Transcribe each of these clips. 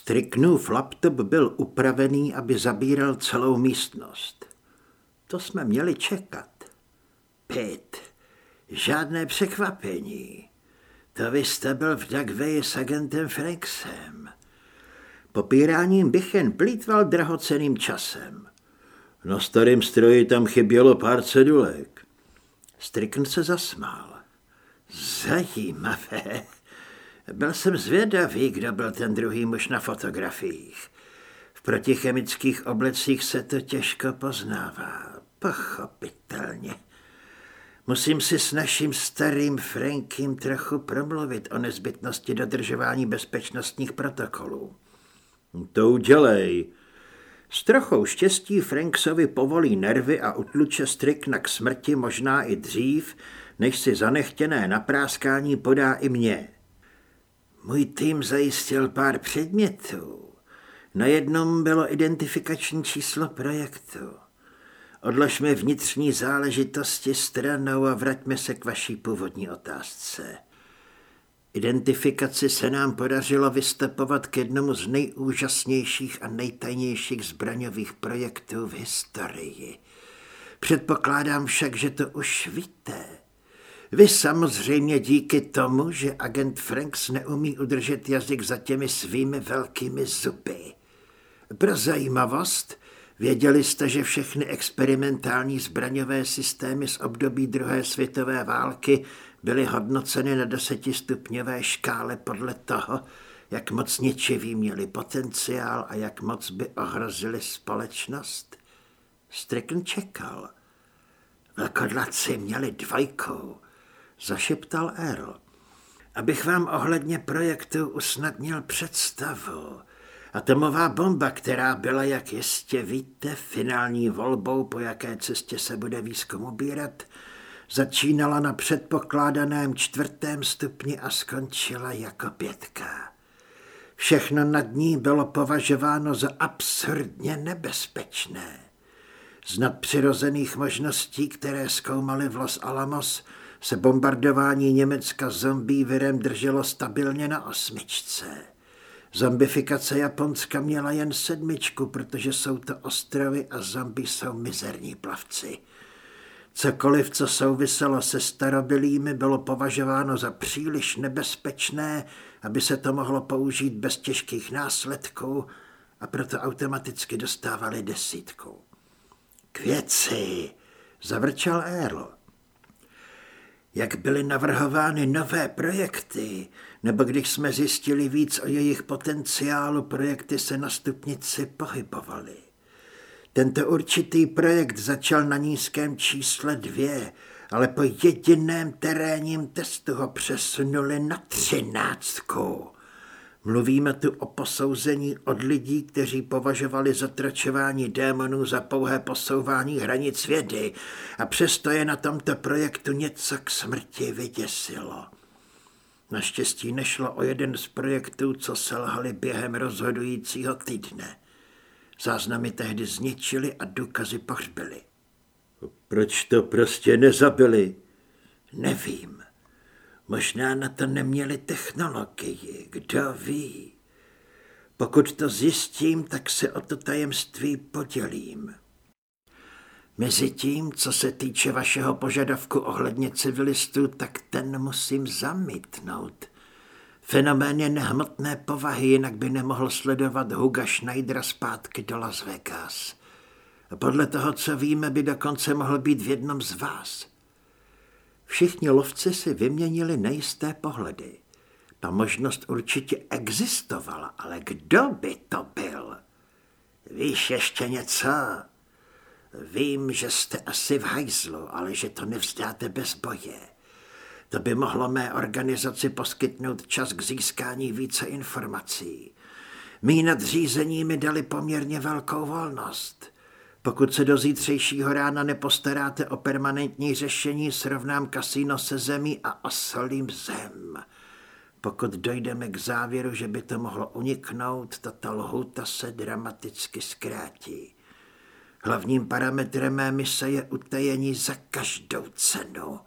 Striknův laptop byl upravený, aby zabíral celou místnost. To jsme měli čekat. Pit, žádné překvapení. To vy jste byl v Dagveji s agentem Franksem. Popíráním bych jen plítval drahoceným časem. Na starém stroji tam chybělo pár cedulek. Strickn se zasmál. Zajímavé. Byl jsem zvědavý, kdo byl ten druhý muž na fotografiích. V protichemických oblecích se to těžko poznává. Pochopitelně. Musím si s naším starým Frankem trochu promluvit o nezbytnosti dodržování bezpečnostních protokolů. To udělej. S trochou štěstí Franksovi povolí nervy a utluče Strikna k smrti možná i dřív, než si zanechtěné napráskání podá i mě. Můj tým zajistil pár předmětů. Na jednom bylo identifikační číslo projektu. Odložme vnitřní záležitosti stranou a vraťme se k vaší původní otázce. Identifikaci se nám podařilo vystupovat k jednomu z nejúžasnějších a nejtajnějších zbraňových projektů v historii. Předpokládám však, že to už víte. Vy samozřejmě díky tomu, že agent Franks neumí udržet jazyk za těmi svými velkými zuby. Pro zajímavost, věděli jste, že všechny experimentální zbraňové systémy z období druhé světové války byly hodnoceny na desetistupňové škále podle toho, jak moc ničivý měli potenciál a jak moc by ohrozili společnost? Strickn čekal. Velkodlaci měli dvojkou, zašeptal Earl. Abych vám ohledně projektu usnadnil představu. Atomová bomba, která byla, jak jistě víte, finální volbou, po jaké cestě se bude výzkum ubírat, začínala na předpokládaném čtvrtém stupni a skončila jako pětka. Všechno nad ní bylo považováno za absurdně nebezpečné. Z nadpřirozených možností, které zkoumali v Los Alamos, se bombardování Německa zombí virem drželo stabilně na osmičce. Zombifikace Japonska měla jen sedmičku, protože jsou to ostrovy a zombie jsou mizerní plavci. Cokoliv, co souviselo se starobylými, bylo považováno za příliš nebezpečné, aby se to mohlo použít bez těžkých následků a proto automaticky dostávali desítku. K věci, zavrčal Earl. Jak byly navrhovány nové projekty, nebo když jsme zjistili víc o jejich potenciálu, projekty se na stupnici pohybovaly. Tento určitý projekt začal na nízkém čísle dvě, ale po jediném terénním testu ho přesunuli na třináctku. Mluvíme tu o posouzení od lidí, kteří považovali zatračování démonů za pouhé posouvání hranic vědy a přesto je na tomto projektu něco k smrti vyděsilo. Naštěstí nešlo o jeden z projektů, co selhali během rozhodujícího týdne. Záznamy tehdy zničili a důkazy pohřbili. Proč to prostě nezabili? Nevím. Možná na to neměli technologii, kdo ví. Pokud to zjistím, tak se o to tajemství podělím. Mezi tím, co se týče vašeho požadavku ohledně civilistů, tak ten musím zamítnout. Fenomén je nehmotné povahy, jinak by nemohl sledovat Huga Schneidera zpátky do Las Vegas. Podle toho, co víme, by dokonce mohl být v jednom z vás. Všichni lovci si vyměnili nejisté pohledy. Ta možnost určitě existovala, ale kdo by to byl? Víš ještě něco? Vím, že jste asi v hajzlu, ale že to nevzdáte bez boje. To by mohlo mé organizaci poskytnout čas k získání více informací. Mí nadřízení mi dali poměrně velkou volnost. Pokud se do zítřejšího rána nepostaráte o permanentní řešení, srovnám kasíno se zemí a osolím zem. Pokud dojdeme k závěru, že by to mohlo uniknout, tato lhuta se dramaticky zkrátí. Hlavním parametrem mé mise je utajení za každou cenu.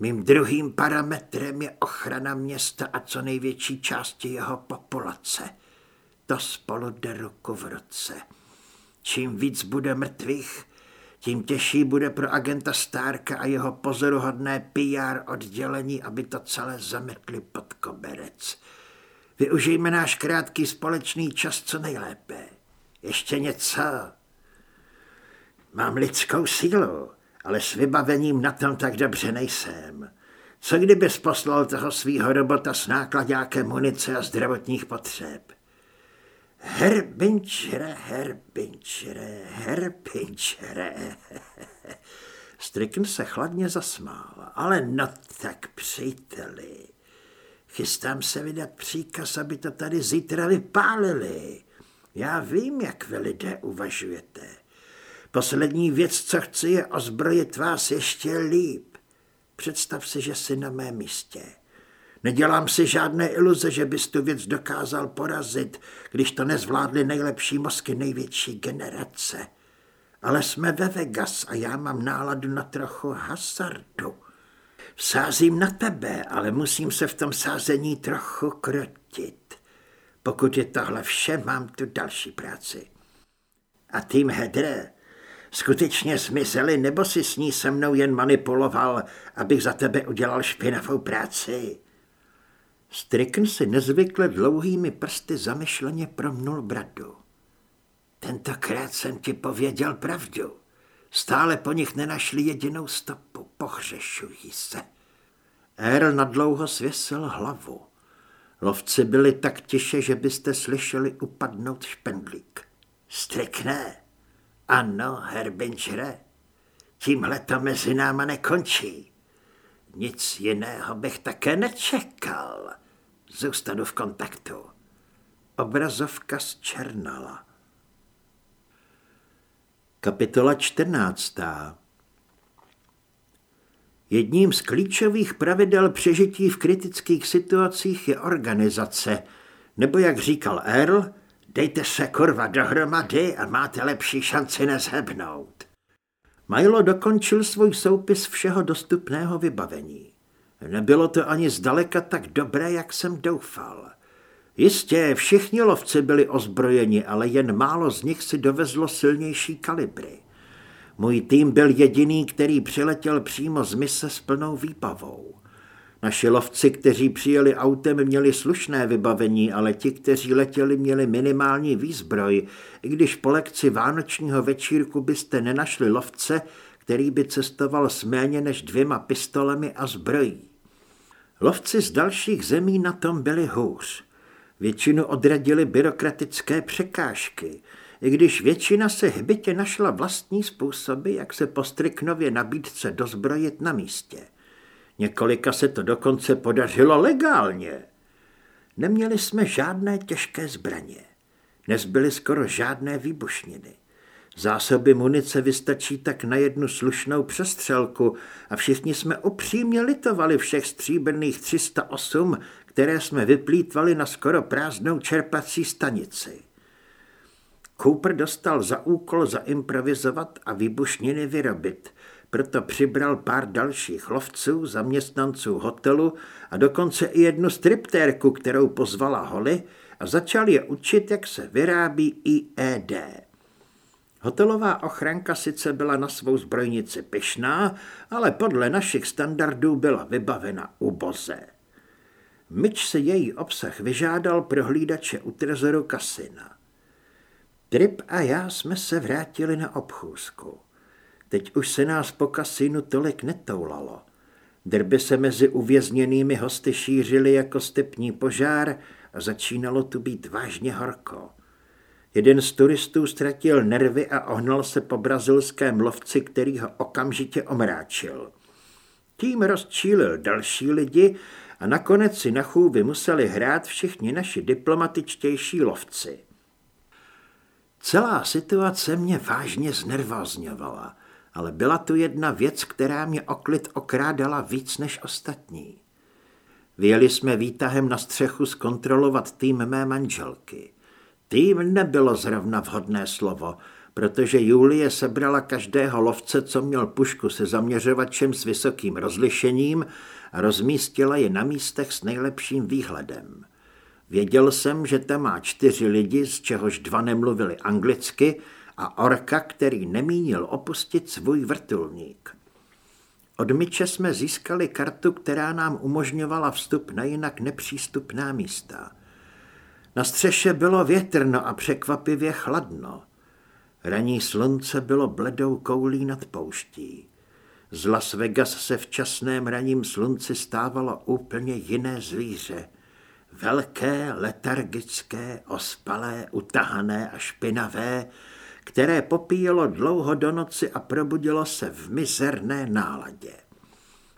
Mým druhým parametrem je ochrana města a co největší části jeho populace. to spolu jde ruku v ruce. Čím víc bude mrtvých, tím těžší bude pro agenta Starka a jeho pozoruhodné PR oddělení, aby to celé zametli pod koberec. Využijme náš krátký společný čas co nejlépe. Ještě něco. Mám lidskou sílu, ale s vybavením na tom tak dobře nejsem. Co kdybys poslal toho svýho robota s nákladákem munice a zdravotních potřeb? Herbinčere, herbinčere, herbinčere. Strickn se chladně zasmál. Ale no tak, příteli, chystám se vydat příkaz, aby to tady zítra vypálili. Já vím, jak vy lidé uvažujete. Poslední věc, co chci, je ozbrojit vás ještě líp. Představ si, že jsi na mém místě. Nedělám si žádné iluze, že bys tu věc dokázal porazit, když to nezvládly nejlepší mozky největší generace. Ale jsme ve Vegas a já mám náladu na trochu hazardu. Sázím na tebe, ale musím se v tom sázení trochu krotit. Pokud je tohle vše, mám tu další práci. A tým Hedre, skutečně zmizeli, nebo si s ní se mnou jen manipuloval, abych za tebe udělal špinavou práci? Strickn si nezvykle dlouhými prsty zamyšleně promnul bradu. Tentokrát jsem ti pověděl pravdu. Stále po nich nenašli jedinou stopu, pohřešují se. Earl nadlouho svěsil hlavu. Lovci byli tak tiše, že byste slyšeli upadnout špendlík. Strikne. Ano, Herbingere. Tímhle to mezi náma nekončí. Nic jiného bych také nečekal. Zůstanu v kontaktu. Obrazovka zčernala. Kapitola 14. Jedním z klíčových pravidel přežití v kritických situacích je organizace, nebo jak říkal Earl, dejte se kurva dohromady a máte lepší šanci nezhebnout. Milo dokončil svůj soupis všeho dostupného vybavení. Nebylo to ani zdaleka tak dobré, jak jsem doufal. Jistě, všichni lovci byli ozbrojeni, ale jen málo z nich si dovezlo silnější kalibry. Můj tým byl jediný, který přiletěl přímo z mise s plnou výbavou. Naši lovci, kteří přijeli autem, měli slušné vybavení, ale ti, kteří letěli, měli minimální výzbroj, i když po lekci vánočního večírku byste nenašli lovce, který by cestoval s méně než dvěma pistolemi a zbrojí. Lovci z dalších zemí na tom byli hůř. Většinu odradili byrokratické překážky, i když většina se hbitě našla vlastní způsoby, jak se po Striknově nabídce dozbrojit na místě. Několika se to dokonce podařilo legálně. Neměli jsme žádné těžké zbraně. Nezbyly skoro žádné výbušniny. Zásoby munice vystačí tak na jednu slušnou přestřelku a všichni jsme upřímně litovali všech stříbrných 308, které jsme vyplýtvali na skoro prázdnou čerpací stanici. Cooper dostal za úkol zaimprovizovat a výbušniny vyrobit, proto přibral pár dalších lovců, zaměstnanců hotelu a dokonce i jednu striptérku, kterou pozvala Holly a začal je učit, jak se vyrábí IED. Hotelová ochranka sice byla na svou zbrojnici pyšná, ale podle našich standardů byla vybavena uboze. Myč se její obsah vyžádal pro hlídače u trezoru kasina. Trip a já jsme se vrátili na obchůzku. Teď už se nás po kasinu tolik netoulalo. Drby se mezi uvězněnými hosty šířily jako stepní požár a začínalo tu být vážně horko. Jeden z turistů ztratil nervy a ohnal se po brazilském lovci, který ho okamžitě omráčil. Tím rozčílil další lidi a nakonec si na chůvy museli hrát všichni naši diplomatičtější lovci. Celá situace mě vážně znervozňovala, ale byla tu jedna věc, která mě oklid okrádala víc než ostatní. Vyjeli jsme výtahem na střechu zkontrolovat tým mé manželky. Tým nebylo zrovna vhodné slovo, protože Julie sebrala každého lovce, co měl pušku se zaměřovačem s vysokým rozlišením a rozmístila je na místech s nejlepším výhledem. Věděl jsem, že tam má čtyři lidi, z čehož dva nemluvili anglicky a orka, který nemínil opustit svůj vrtulník. Od myče jsme získali kartu, která nám umožňovala vstup na jinak nepřístupná místa. Na střeše bylo větrno a překvapivě chladno. Raní slunce bylo bledou koulí nad pouští. Z Las Vegas se v časném raním slunci stávalo úplně jiné zvíře. Velké, letargické, ospalé, utahané a špinavé, které popíjelo dlouho do noci a probudilo se v mizerné náladě.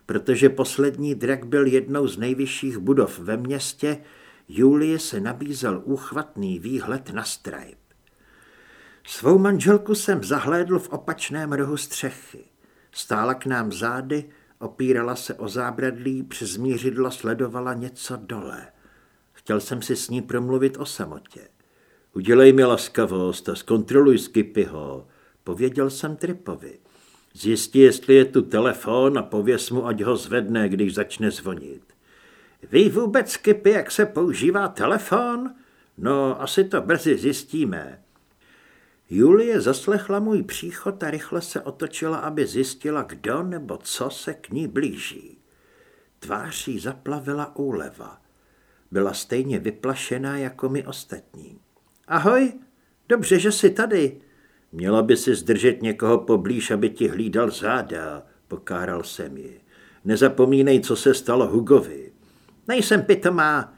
Protože poslední drak byl jednou z nejvyšších budov ve městě, Julie se nabízel úchvatný výhled na Stripe. Svou manželku jsem zahlédl v opačném rohu střechy. Stála k nám zády, opírala se o zábradlí, přes mířidlo sledovala něco dole. Chtěl jsem si s ní promluvit o samotě. Udělej mi laskavost a zkontroluj Skipyho, pověděl jsem Tripovi. Zjistí, jestli je tu telefon a pověs mu, ať ho zvedne, když začne zvonit. Ví vůbec, Skipy, jak se používá telefon? No, asi to brzy zjistíme. Julie zaslechla můj příchod a rychle se otočila, aby zjistila, kdo nebo co se k ní blíží. Tváří zaplavila úleva. Byla stejně vyplašená jako my ostatní. Ahoj, dobře, že jsi tady. Měla by si zdržet někoho poblíž, aby ti hlídal záda, pokáral jsem ji. Nezapomínej, co se stalo Hugovi. Nejsem pitomá.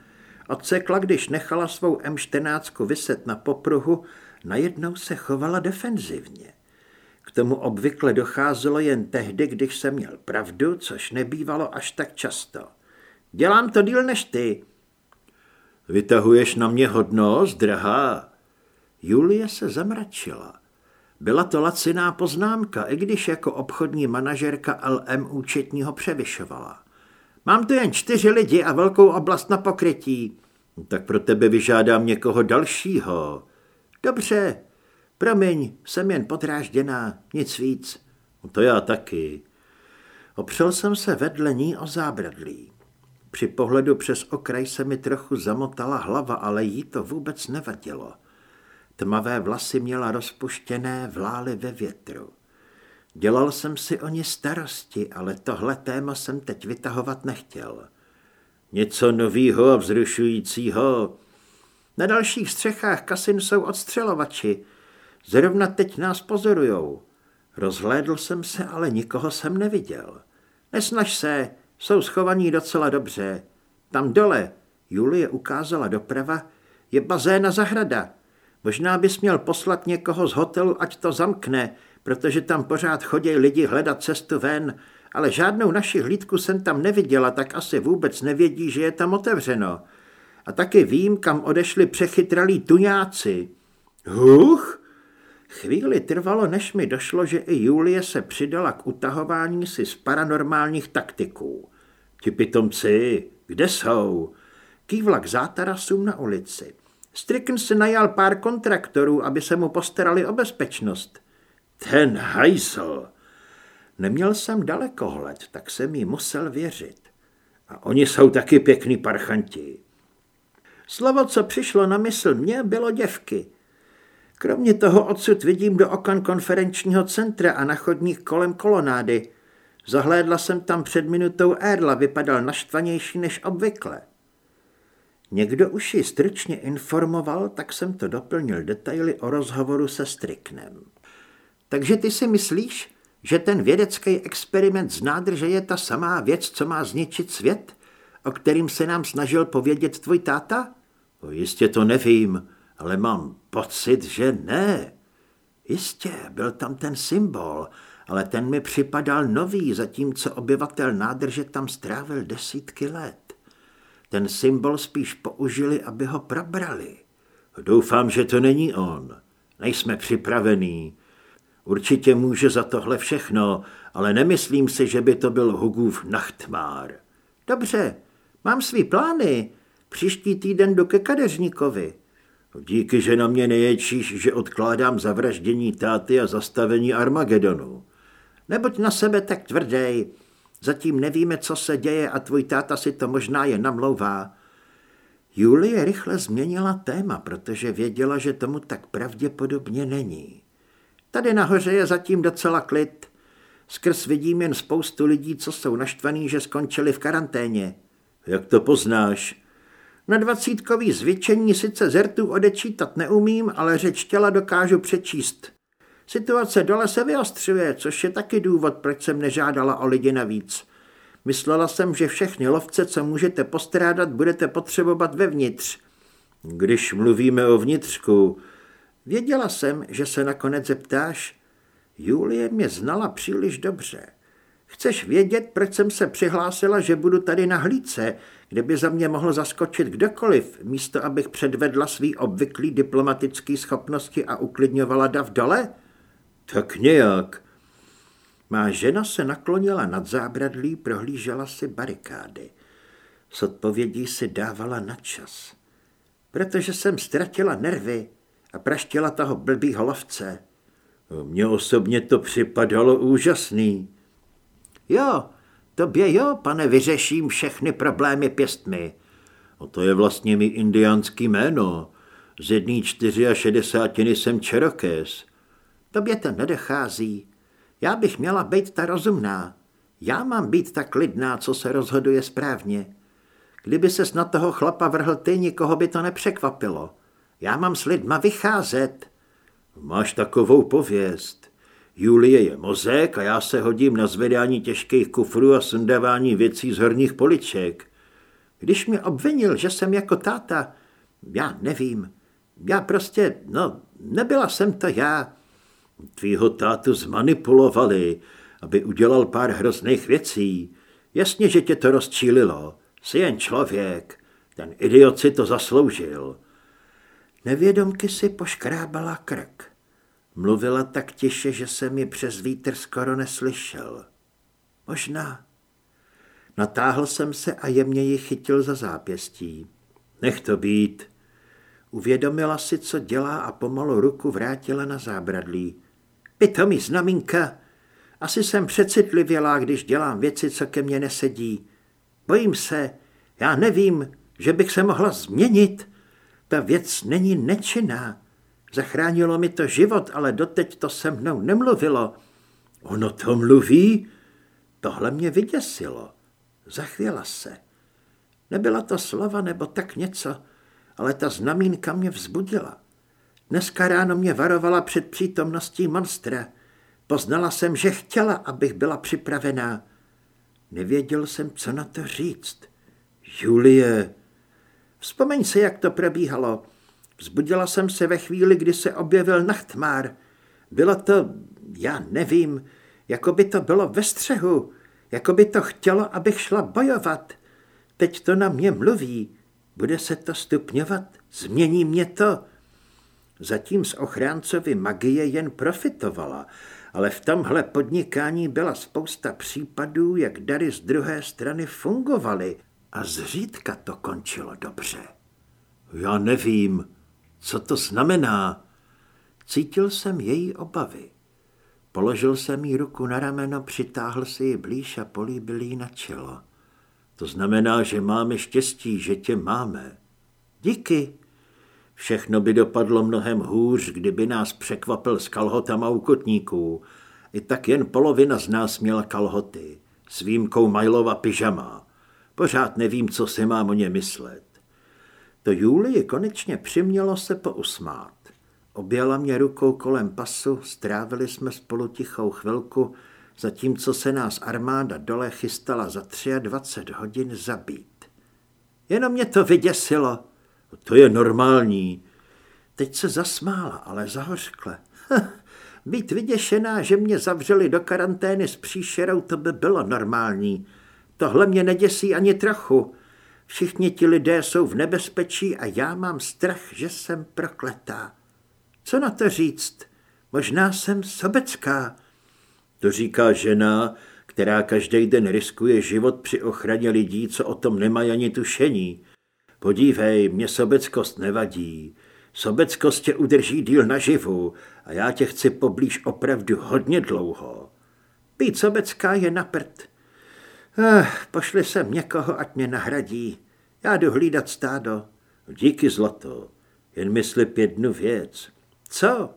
Odsekla, když nechala svou M14 vyset na popruhu, najednou se chovala defenzivně. K tomu obvykle docházelo jen tehdy, když jsem měl pravdu, což nebývalo až tak často. Dělám to díl než ty, Vytahuješ na mě hodnost, drahá? Julie se zamračila. Byla to laciná poznámka, i když jako obchodní manažerka LM účetního převyšovala. Mám tu jen čtyři lidi a velkou oblast na pokrytí. Tak pro tebe vyžádám někoho dalšího. Dobře, promiň, jsem jen podrážděná, nic víc. To já taky. Opřel jsem se vedle ní o zábradlí. Při pohledu přes okraj se mi trochu zamotala hlava, ale jí to vůbec nevadilo. Tmavé vlasy měla rozpuštěné, vlály ve větru. Dělal jsem si o ně starosti, ale tohle téma jsem teď vytahovat nechtěl. Něco novýho a vzrušujícího. Na dalších střechách kasin jsou odstřelovači. Zrovna teď nás pozorujou. Rozhlédl jsem se, ale nikoho jsem neviděl. Nesnaž se, jsou schovaní docela dobře. Tam dole, Julie ukázala doprava, je bazéna zahrada. Možná bys měl poslat někoho z hotelu, ať to zamkne, protože tam pořád chodí lidi hledat cestu ven, ale žádnou naši hlídku jsem tam neviděla, tak asi vůbec nevědí, že je tam otevřeno. A taky vím, kam odešli přechytralí tuňáci. Huch! Chvíli trvalo, než mi došlo, že i Julie se přidala k utahování si z paranormálních taktiků. Ti pitomci, kde jsou? Kývla k zátarasům na ulici. Strickn si najal pár kontraktorů, aby se mu postarali o bezpečnost. Ten hajsl. Neměl jsem dalekohled, tak jsem jí musel věřit. A oni jsou taky pěkný parchanti. Slovo, co přišlo na mysl mě, bylo děvky. Kromě toho odsud vidím do okan konferenčního centra a na chodník kolem kolonády. Zahlédla jsem tam před minutou Erla, vypadal naštvanější než obvykle. Někdo už ji stručně informoval, tak jsem to doplnil detaily o rozhovoru se Striknem. Takže ty si myslíš, že ten vědecký experiment z nádrže je ta samá věc, co má zničit svět, o kterým se nám snažil povědět tvůj táta? O, jistě to nevím, ale mám pocit, že ne. Jistě, byl tam ten symbol, ale ten mi připadal nový, zatímco obyvatel nádrže tam strávil desítky let. Ten symbol spíš použili, aby ho probrali. Doufám, že to není on. Nejsme připravení. Určitě může za tohle všechno, ale nemyslím si, že by to byl Hugův nachtmár. Dobře, mám svý plány. Příští týden jdu ke kadeřníkovi. Díky, že na mě neječíš, že odkládám zavraždění táty a zastavení Armagedonu. Nebuď na sebe tak tvrdej. Zatím nevíme, co se děje a tvůj táta si to možná jen namlouvá. Julie rychle změnila téma, protože věděla, že tomu tak pravděpodobně není. Tady nahoře je zatím docela klid. Skrz vidím jen spoustu lidí, co jsou naštvaní, že skončili v karanténě. Jak to poznáš? Na dvacítkový zvětšení sice zertu odečítat neumím, ale řeč těla dokážu přečíst. Situace dole se vyostřuje, což je taky důvod, proč jsem nežádala o lidi navíc. Myslela jsem, že všechny lovce, co můžete postrádat, budete potřebovat vevnitř. Když mluvíme o vnitřku, věděla jsem, že se nakonec zeptáš. Julie mě znala příliš dobře. Chceš vědět, proč jsem se přihlásila, že budu tady na hlídce, kde by za mě mohl zaskočit kdokoliv, místo abych předvedla svý obvyklý diplomatický schopnosti a uklidňovala dav dole? Tak nějak. Má žena se naklonila nad zábradlí, prohlížela si barikády. S odpovědí si dávala na čas. Protože jsem ztratila nervy a praštila toho blbýho lovce. Mně osobně to připadalo úžasný. Jo, tobě jo, pane, vyřeším všechny problémy pěstmi. O to je vlastně mi indiánský jméno. Z jedný čtyři a šedesátiny jsem Čerokés. Tobě to nedochází. Já bych měla být ta rozumná. Já mám být ta klidná, co se rozhoduje správně. Kdyby ses na toho chlapa vrhl ty, nikoho by to nepřekvapilo. Já mám s lidma vycházet. Máš takovou pověst. Julie je mozek a já se hodím na zvedání těžkých kufrů a sundávání věcí z horních poliček. Když mě obvinil, že jsem jako táta, já nevím. Já prostě, no, nebyla jsem to já. Tvýho tátu zmanipulovali, aby udělal pár hrozných věcí. Jasně, že tě to rozčílilo. Jsi jen člověk. Ten idiot si to zasloužil. Nevědomky si poškrábala krk. Mluvila tak tiše, že jsem mi přes vítr skoro neslyšel. Možná. Natáhl jsem se a jemně ji chytil za zápěstí. Nech to být. Uvědomila si, co dělá a pomalu ruku vrátila na zábradlí. Pitomí znamínka. Asi jsem přecitlivělá, když dělám věci, co ke mně nesedí. Bojím se, já nevím, že bych se mohla změnit. Ta věc není nečinná. Zachránilo mi to život, ale doteď to se mnou nemluvilo. Ono to mluví? Tohle mě vyděsilo. Zachvěla se. Nebyla to slova nebo tak něco, ale ta znamínka mě vzbudila. Dneska ráno mě varovala před přítomností monstra. Poznala jsem, že chtěla, abych byla připravená. Nevěděl jsem, co na to říct. Julie. Vzpomeň si, jak to probíhalo. Vzbudila jsem se ve chvíli, kdy se objevil nachtmár. Bylo to, já nevím, jako by to bylo ve střehu, jako by to chtělo, abych šla bojovat. Teď to na mě mluví. Bude se to stupňovat? Změní mě to? Zatím z ochráncovy magie jen profitovala, ale v tomhle podnikání byla spousta případů, jak dary z druhé strany fungovaly a zřídka to končilo dobře. Já nevím, co to znamená? Cítil jsem její obavy. Položil jsem jí ruku na rameno, přitáhl si ji blíž a políbil jí na čelo. To znamená, že máme štěstí, že tě máme. Díky. Všechno by dopadlo mnohem hůř, kdyby nás překvapil s kalhotama u kotníků. I tak jen polovina z nás měla kalhoty, s výjimkou Majlova pyžama. Pořád nevím, co si mám o ně myslet. To Julii konečně přimělo se pousmát. Objela mě rukou kolem pasu, strávili jsme spolu tichou chvilku, zatímco se nás armáda dole chystala za 23 hodin zabít. Jenom mě to vyděsilo. To je normální. Teď se zasmála, ale zahořkle. Být vyděšená, že mě zavřeli do karantény s příšerou, to by bylo normální. Tohle mě neděsí ani trochu. Všichni ti lidé jsou v nebezpečí a já mám strach, že jsem prokletá. Co na to říct? Možná jsem sobecká. To říká žena, která každý den riskuje život při ochraně lidí, co o tom nemají ani tušení. Podívej, mě sobeckost nevadí. Sobeckost tě udrží díl naživu a já tě chci poblíž opravdu hodně dlouho. Být sobecká je na prd. Eh, pošli sem někoho, ať mě nahradí. Já jdu hlídat stádo. Díky, zlato. Jen mi slib jednu věc. Co?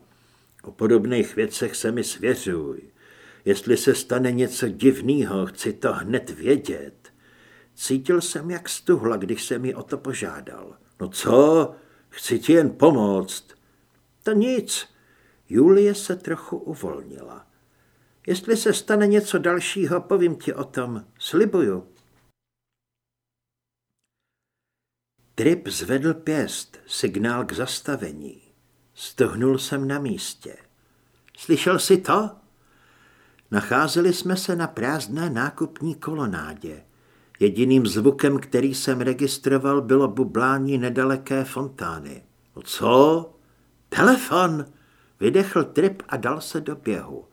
O podobných věcech se mi svěřuj. Jestli se stane něco divného, chci to hned vědět. Cítil jsem, jak stuhla, když jsem mi o to požádal. No co? Chci ti jen pomoct. To nic. Julie se trochu uvolnila. Jestli se stane něco dalšího, povím ti o tom. Slibuju. Trip zvedl pěst, signál k zastavení. Stohnul jsem na místě. Slyšel jsi to? Nacházeli jsme se na prázdné nákupní kolonádě. Jediným zvukem, který jsem registroval, bylo bublání nedaleké fontány. O co? Telefon! Vydechl Trip a dal se do běhu.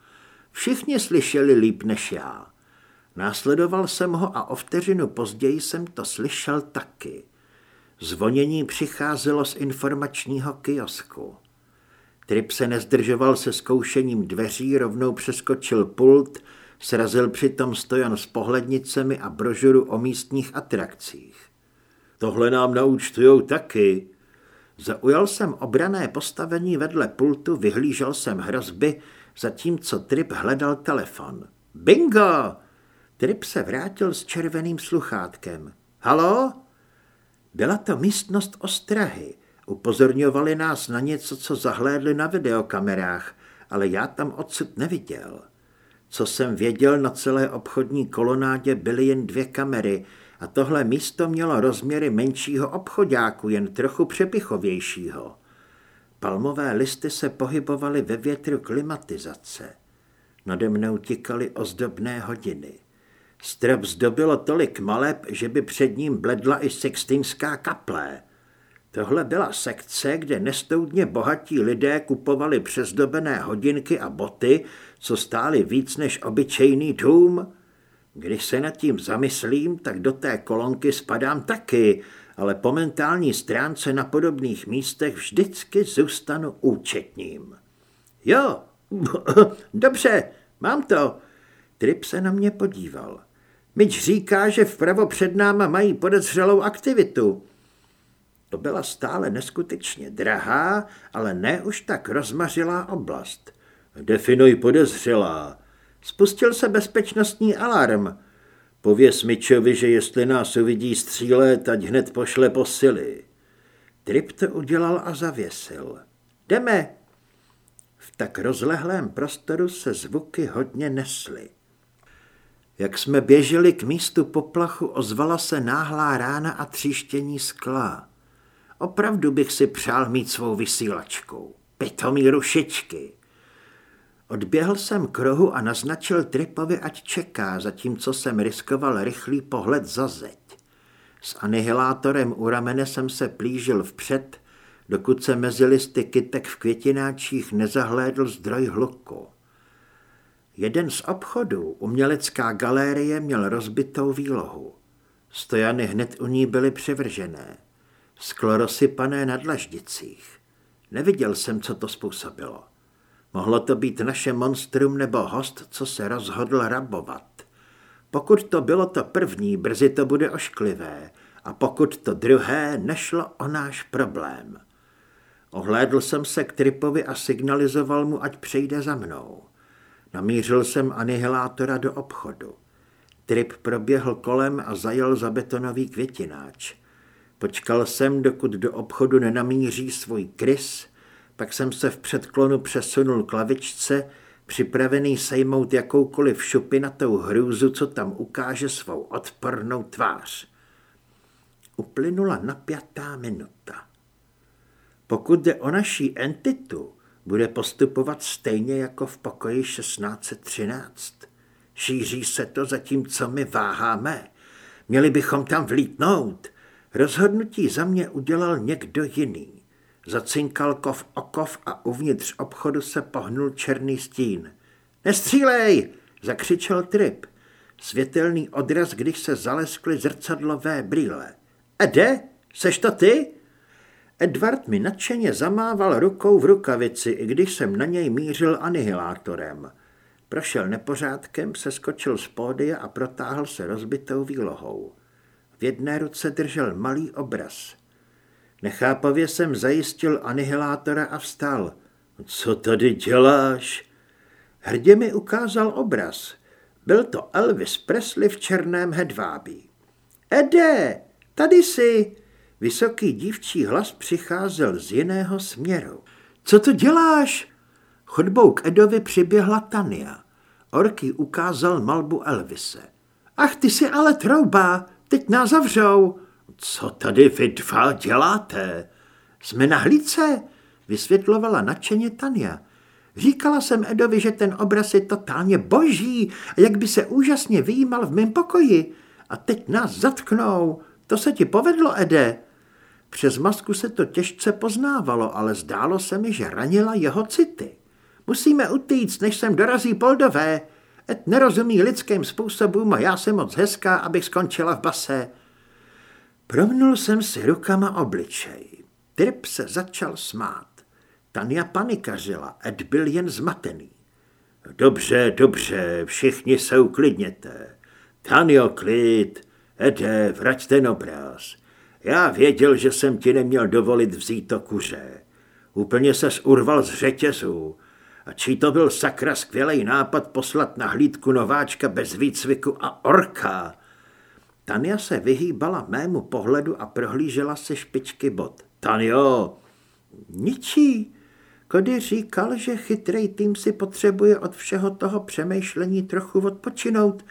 Všichni slyšeli líp než já. Následoval jsem ho a o vteřinu později jsem to slyšel taky. Zvonění přicházelo z informačního kiosku. Trip se nezdržoval se zkoušením dveří, rovnou přeskočil pult, srazil přitom stojan s pohlednicemi a brožuru o místních atrakcích. Tohle nám naučtujou taky. Zaujal jsem obrané postavení vedle pultu, vyhlížel jsem hrozby, zatímco Trip hledal telefon. Bingo! Trip se vrátil s červeným sluchátkem. Halo? Byla to místnost ostrahy. Upozorňovali nás na něco, co zahlédli na videokamerách, ale já tam odsud neviděl. Co jsem věděl, na celé obchodní kolonádě byly jen dvě kamery a tohle místo mělo rozměry menšího obchodáku, jen trochu přepichovějšího. Palmové listy se pohybovaly ve větru klimatizace. Nade mnou tikaly ozdobné hodiny. Strop zdobilo tolik maleb, že by před ním bledla i sextinská kaple. Tohle byla sekce, kde nestoudně bohatí lidé kupovali přezdobené hodinky a boty, co stály víc než obyčejný dům. Když se nad tím zamyslím, tak do té kolonky spadám taky, ale po mentální stránce na podobných místech vždycky zůstanu účetním. Jo, dobře, mám to. Trip se na mě podíval. Myč říká, že vpravo před náma mají podezřelou aktivitu. To byla stále neskutečně drahá, ale ne už tak rozmařilá oblast. Definuj podezřelá. Spustil se bezpečnostní alarm. Pověz Mičovi, že jestli nás uvidí střílet, ať hned pošle posily. Trip to udělal a zavěsil. Jdeme. V tak rozlehlém prostoru se zvuky hodně nesly. Jak jsme běželi k místu poplachu, ozvala se náhlá rána a tříštění skla. Opravdu bych si přál mít svou vysílačku. Pitomí rušičky. Odběhl jsem k rohu a naznačil Tripovi, ať čeká, zatímco jsem riskoval rychlý pohled za zeď. S anihilátorem u ramene jsem se plížil vpřed, dokud se mezi listy kytek v květináčích nezahlédl zdroj hluku. Jeden z obchodů, umělecká galérie, měl rozbitou výlohu. Stojany hned u ní byly převržené. Sklo rozsypané na dlaždicích. Neviděl jsem, co to způsobilo. Mohlo to být naše monstrum nebo host, co se rozhodl rabovat. Pokud to bylo to první, brzy to bude ošklivé, a pokud to druhé, nešlo o náš problém. Ohlédl jsem se k Tripovi a signalizoval mu, ať přejde za mnou. Namířil jsem anihilátora do obchodu. Trip proběhl kolem a zajel za betonový květináč. Počkal jsem, dokud do obchodu nenamíří svůj krys, pak jsem se v předklonu přesunul k lavičce, připravený sejmout jakoukoliv šupinatou hrůzu, co tam ukáže svou odpornou tvář. Uplynula napjatá minuta. Pokud jde o naší entitu, bude postupovat stejně jako v pokoji 1613. Šíří se to zatímco my váháme. Měli bychom tam vlítnout. Rozhodnutí za mě udělal někdo jiný. Zacinkal kov okov a uvnitř obchodu se pohnul černý stín. Nestřílej! zakřičel Trip. Světelný odraz, když se zaleskly zrcadlové brýle. Ede, seš to ty? Edward mi nadšeně zamával rukou v rukavici, i když jsem na něj mířil anihilátorem. Prošel nepořádkem, seskočil z pódia a protáhl se rozbitou výlohou. V jedné ruce držel malý obraz. Nechápavě jsem zajistil anihilátora a vstal. Co tady děláš? Hrdě mi ukázal obraz. Byl to Elvis Presley v černém hedvábí. Ede, tady jsi! Vysoký dívčí hlas přicházel z jiného směru. Co to děláš? Chodbou k Edovi přiběhla Tania. Orky ukázal malbu Elvise. Ach, ty si ale trouba, teď nás zavřou. Co tady vy dva děláte? Jsme na hlíce, vysvětlovala nadšeně Tania. Říkala jsem Edovi, že ten obraz je totálně boží a jak by se úžasně vyjímal v mém pokoji. A teď nás zatknou. To se ti povedlo, Ede. Přes masku se to těžce poznávalo, ale zdálo se mi, že ranila jeho city. Musíme utíct, než sem dorazí Poldové. Et nerozumí lidským způsobům a já jsem moc hezká, abych skončila v base. Promnul jsem si rukama obličej. Trip se začal smát. Tania panikařila, Ed byl jen zmatený. Dobře, dobře, všichni se uklidněte. Tanio, klid. Ede, vrať ten obraz. Já věděl, že jsem ti neměl dovolit vzít to kuře. Úplně ses urval z řetězů. A čí to byl sakra skvělý nápad poslat na hlídku nováčka bez výcviku a orka? Tania se vyhýbala mému pohledu a prohlížela se špičky bod. Tanjo! Ničí. Kody říkal, že chytrý tým si potřebuje od všeho toho přemýšlení trochu odpočinout,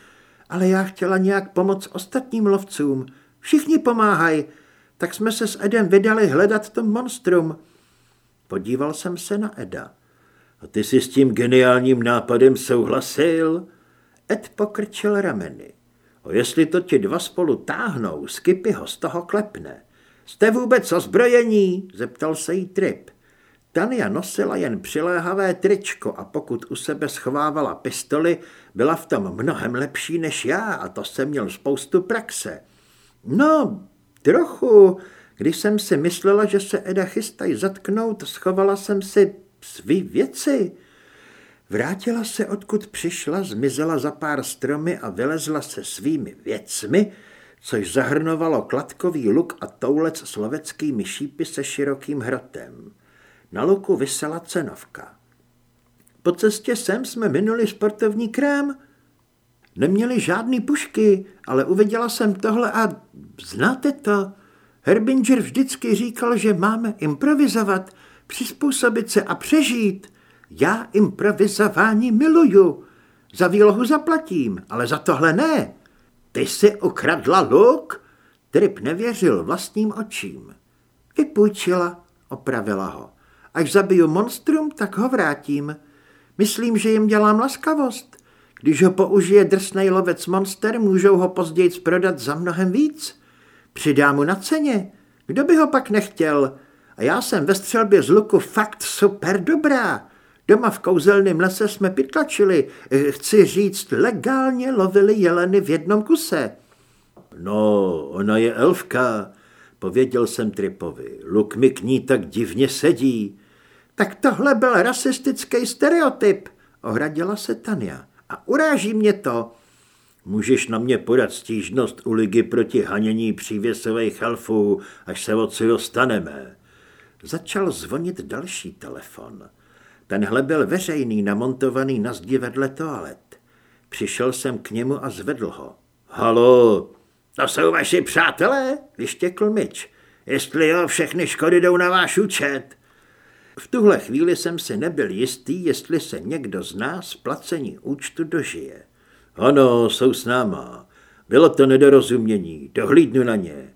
ale já chtěla nějak pomoct ostatním lovcům. Všichni pomáhají, tak jsme se s Edem vydali hledat to monstrum. Podíval jsem se na Eda. A ty jsi s tím geniálním nápadem souhlasil? Ed pokrčil rameny. O jestli to ti dva spolu táhnou, Skipy ho z toho klepne. Jste vůbec ozbrojení? zeptal se jí Trip. Tania nosila jen přiléhavé tričko a pokud u sebe schovávala pistoli, byla v tom mnohem lepší než já a to jsem měl spoustu praxe. No, trochu. Když jsem si myslela, že se Eda chystají zatknout, schovala jsem si svý věci. Vrátila se, odkud přišla, zmizela za pár stromy a vylezla se svými věcmi, což zahrnovalo kladkový luk a toulec s loveckými šípy se širokým hrotem. Na luku vysela cenovka. Po cestě sem jsme minuli sportovní krám. Neměli žádný pušky, ale uviděla jsem tohle a znáte to? Herbinger vždycky říkal, že máme improvizovat, přizpůsobit se a přežít. Já improvizování miluju. Za výlohu zaplatím, ale za tohle ne. Ty jsi ukradla luk? Trip nevěřil vlastním očím. Vypůjčila, opravila ho. Až zabiju monstrum, tak ho vrátím. Myslím, že jim dělám laskavost. Když ho použije drsnej lovec monster, můžou ho později prodat za mnohem víc. Přidá mu na ceně. Kdo by ho pak nechtěl? A já jsem ve střelbě z luku fakt super dobrá. Doma v kouzelném lese jsme pytlačili, chci říct, legálně lovili jeleny v jednom kuse. No, ona je elfka, pověděl jsem Tripovi. Luk mi k ní tak divně sedí. Tak tohle byl rasistický stereotyp, ohradila se Tania. A uráží mě to. Můžeš na mě podat stížnost u ligy proti hanění přívěsových elfů, až se odsud dostaneme. Začal zvonit další telefon. Tenhle byl veřejný, namontovaný na zdi vedle toalet. Přišel jsem k němu a zvedl ho. Halo, to jsou vaši přátelé? Vyštěkl Myč. Jestli jo, všechny škody jdou na váš účet. V tuhle chvíli jsem si nebyl jistý, jestli se někdo z nás placení účtu dožije. Ano, jsou s náma. Bylo to nedorozumění, dohlídnu na ně.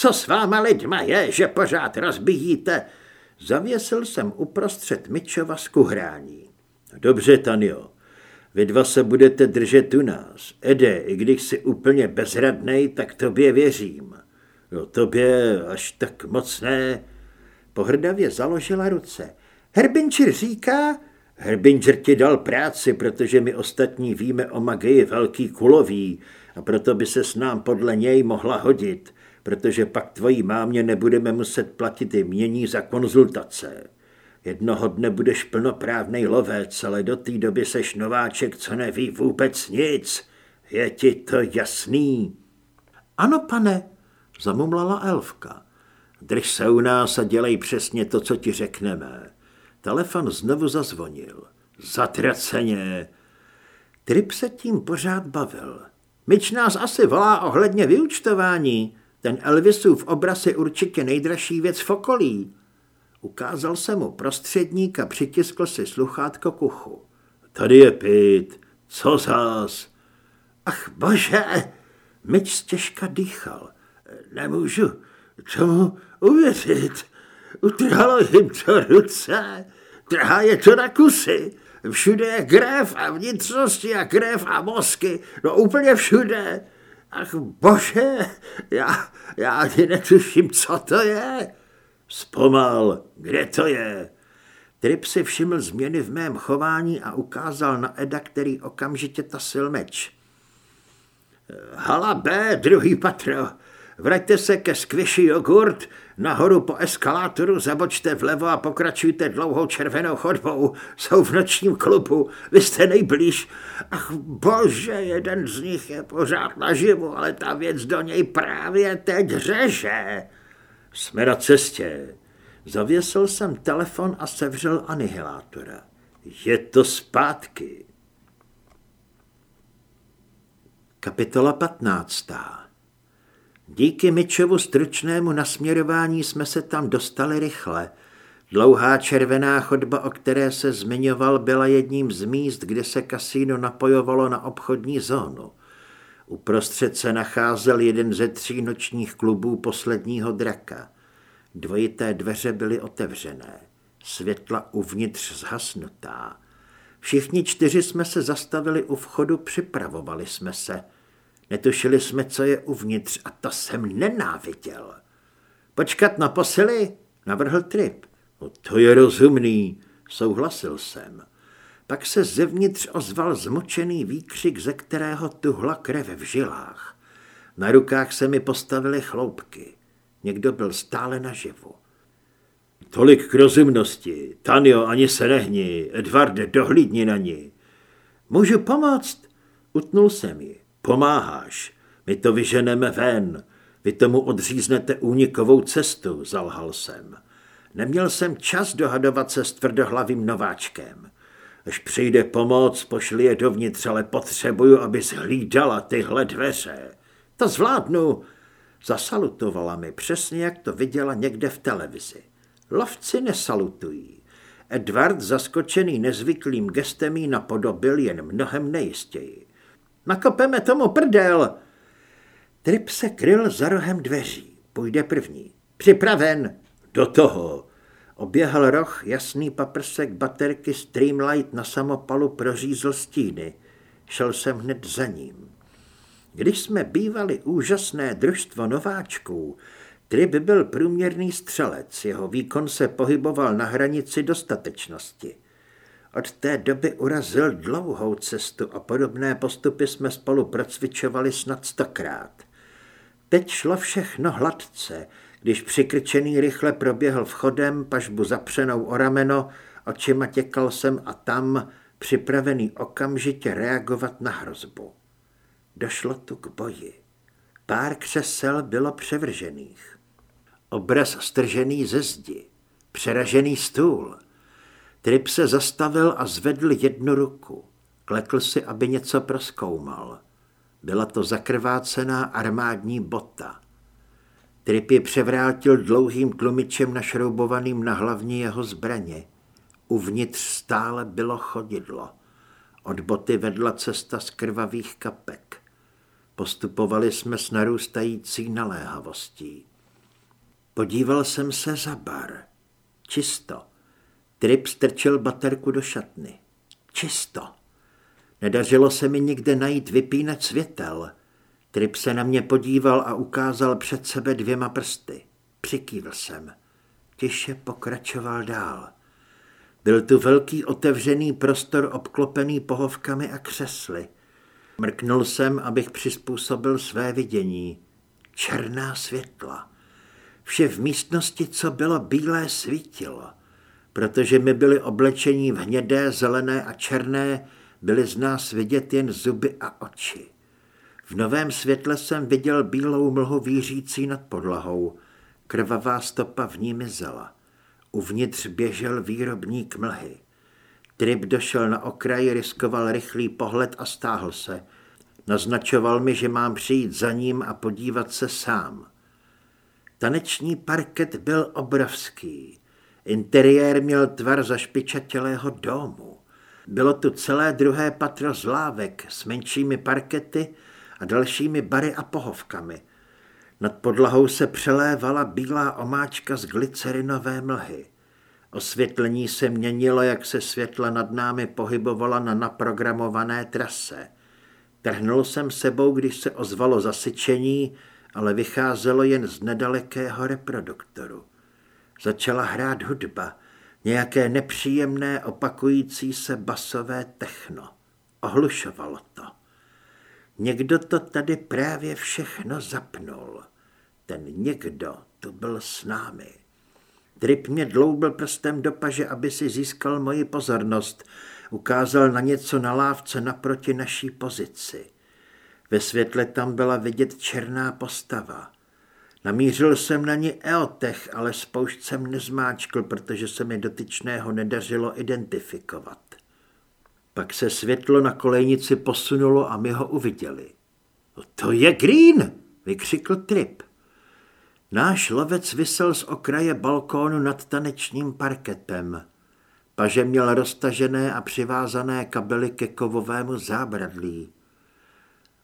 Co s váma lidma je, že pořád rozbíjíte? Zavěsil jsem uprostřed Myčova skuhrání. Dobře, Tanjo, vy dva se budete držet u nás. Ede, i když jsi úplně bezradnej, tak tobě věřím. No tobě až tak moc ne. Pohrdavě založila ruce. Herbinčir říká... Herbinčir ti dal práci, protože my ostatní víme o magii velký kulový a proto by se s nám podle něj mohla hodit protože pak tvojí mámě nebudeme muset platit i mění za konzultace. Jednoho dne budeš plnoprávnej lovec, ale do té doby seš nováček, co neví vůbec nic. Je ti to jasný? Ano, pane, zamumlala elfka. Drž se u nás a dělej přesně to, co ti řekneme. Telefon znovu zazvonil. Zatraceně. Trip se tím pořád bavil. Myč nás asi volá ohledně vyučtování. Ten Elvisův obraz je určitě nejdražší věc v okolí. Ukázal se mu prostředník a přitiskl si sluchátko k uchu. Tady je Pit. Co zás? Ach bože! Myč stěžka dýchal. Nemůžu tomu uvěřit. Utrhalo jim to ruce. Trhá je to na kusy. Všude je krev a vnitřnosti a krev a mozky. No úplně všude. Ach bože, já, já ani netuším, co to je. Zpomal, kde to je? Trip si všiml změny v mém chování a ukázal na Eda, který okamžitě tasil meč. Hala B, druhý patro. Vraťte se ke skvěši jogurt, nahoru po eskalátoru zabočte vlevo a pokračujte dlouhou červenou chodbou. Jsou v nočním klubu, vy jste nejblíž. Ach bože, jeden z nich je pořád naživu, ale ta věc do něj právě teď řeže. Jsme na cestě. Zavěsil jsem telefon a sevřel anihilátora. Je to zpátky. Kapitola 15. Díky Mičovu stručnému nasměrování jsme se tam dostali rychle. Dlouhá červená chodba, o které se zmiňoval, byla jedním z míst, kde se kasíno napojovalo na obchodní zónu. Uprostřed se nacházel jeden ze tří nočních klubů posledního draka. Dvojité dveře byly otevřené, světla uvnitř zhasnutá. Všichni čtyři jsme se zastavili u vchodu, připravovali jsme se. Netušili jsme, co je uvnitř a to jsem nenáviděl. Počkat na posily, navrhl Trip. No, to je rozumný, souhlasil jsem. Pak se zevnitř ozval zmočený výkřik, ze kterého tuhla krev v žilách. Na rukách se mi postavily chloupky. Někdo byl stále naživu. Tolik k rozumnosti. Tanjo, ani se nehni. Edvarde, dohlídni na ní. Můžu pomoct? Utnul jsem ji. Pomáháš. My to vyženeme ven. Vy tomu odříznete únikovou cestu, zalhal jsem. Neměl jsem čas dohadovat se s tvrdohlavým nováčkem. Až přijde pomoc, pošli je dovnitř, ale potřebuju, aby hlídala tyhle dveře. To zvládnu. Zasalutovala mi přesně, jak to viděla někde v televizi. Lovci nesalutují. Edward, zaskočený nezvyklým gestem, jí napodobil jen mnohem nejistěji. Nakopeme tomu prdel! Trip se kryl za rohem dveří. Půjde první. Připraven! Do toho! Oběhal roh, jasný paprsek baterky Streamlight na samopalu prořízl stíny. Šel jsem hned za ním. Když jsme bývali úžasné družstvo nováčků, Trip byl průměrný střelec, jeho výkon se pohyboval na hranici dostatečnosti. Od té doby urazil dlouhou cestu a podobné postupy jsme spolu procvičovali snad stokrát. Teď šlo všechno hladce, když přikrčený rychle proběhl vchodem, pažbu zapřenou o rameno, očima těkal jsem a tam, připravený okamžitě reagovat na hrozbu. Došlo tu k boji. Pár křesel bylo převržených. Obraz stržený ze zdi, přeražený stůl – Trip se zastavil a zvedl jednu ruku. Klekl si, aby něco proskoumal. Byla to zakrvácená armádní bota. Trip ji převrátil dlouhým tlumičem našroubovaným na hlavní jeho zbraně. Uvnitř stále bylo chodidlo. Od boty vedla cesta z krvavých kapek. Postupovali jsme s narůstající naléhavostí. Podíval jsem se za bar. Čisto. Trip strčil baterku do šatny. Čisto. Nedařilo se mi nikde najít vypínač světel. Trip se na mě podíval a ukázal před sebe dvěma prsty. Přikývl jsem. Tiše pokračoval dál. Byl tu velký otevřený prostor obklopený pohovkami a křesly. Mrknul jsem, abych přizpůsobil své vidění. Černá světla. Vše v místnosti, co bylo bílé, svítilo. Protože my byli oblečení v hnědé, zelené a černé, byly z nás vidět jen zuby a oči. V novém světle jsem viděl bílou mlhu vířící nad podlahou. Krvavá stopa v ní mizela. Uvnitř běžel výrobník mlhy. Trip došel na okraj, riskoval rychlý pohled a stáhl se. Naznačoval mi, že mám přijít za ním a podívat se sám. Taneční parket byl obrovský. Interiér měl tvar zašpičatělého domu. Bylo tu celé druhé patro z lávek s menšími parkety a dalšími bary a pohovkami. Nad podlahou se přelévala bílá omáčka z glycerinové mlhy. Osvětlení se měnilo, jak se světla nad námi pohybovala na naprogramované trase. Trhnul jsem sebou, když se ozvalo zasyčení, ale vycházelo jen z nedalekého reproduktoru. Začala hrát hudba, nějaké nepříjemné opakující se basové techno. Ohlušovalo to. Někdo to tady právě všechno zapnul. Ten někdo tu byl s námi. Trip mě dloubil prstem do paže, aby si získal moji pozornost. Ukázal na něco na lávce naproti naší pozici. Ve světle tam byla vidět černá postava. Namířil jsem na ní eotech, ale spoušť jsem nezmáčkl, protože se mi dotyčného nedařilo identifikovat. Pak se světlo na kolejnici posunulo a my ho uviděli. To je Green, vykřikl Trip. Náš lovec vysel z okraje balkónu nad tanečním parketem. Paže měl roztažené a přivázané kabely ke kovovému zábradlí.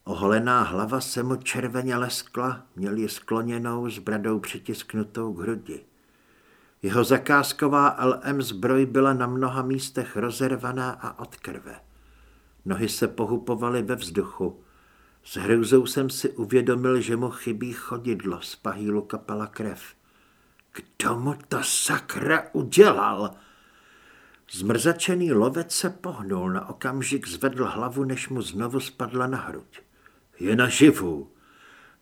Oholená hlava se mu červeně leskla, měl ji skloněnou s bradou přitisknutou k hrudi. Jeho zakázková LM zbroj byla na mnoha místech rozervaná a od krve. Nohy se pohupovaly ve vzduchu. S hrůzou jsem si uvědomil, že mu chybí chodidlo, z pahýlu kapala krev. Kdo mu to sakra udělal? Zmrzačený lovec se pohnul, na okamžik zvedl hlavu, než mu znovu spadla na hruď. Je naživu.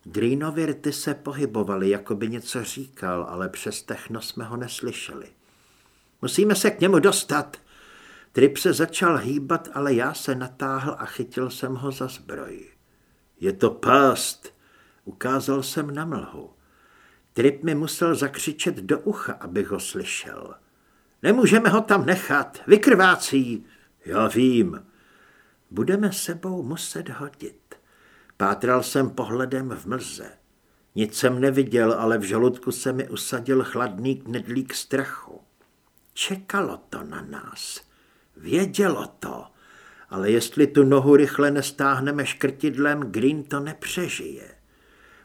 Greenovy rty se pohybovaly, jako by něco říkal, ale přes techno jsme ho neslyšeli. Musíme se k němu dostat. Trip se začal hýbat, ale já se natáhl a chytil jsem ho za zbroj. Je to pást. Ukázal jsem na mlhu. Trip mi musel zakřičet do ucha, abych ho slyšel. Nemůžeme ho tam nechat, vykrvácí. Já vím. Budeme sebou muset hodit. Pátral jsem pohledem v mlze. Nic jsem neviděl, ale v žaludku se mi usadil chladný knedlík strachu. Čekalo to na nás. Vědělo to. Ale jestli tu nohu rychle nestáhneme škrtidlem, Green to nepřežije.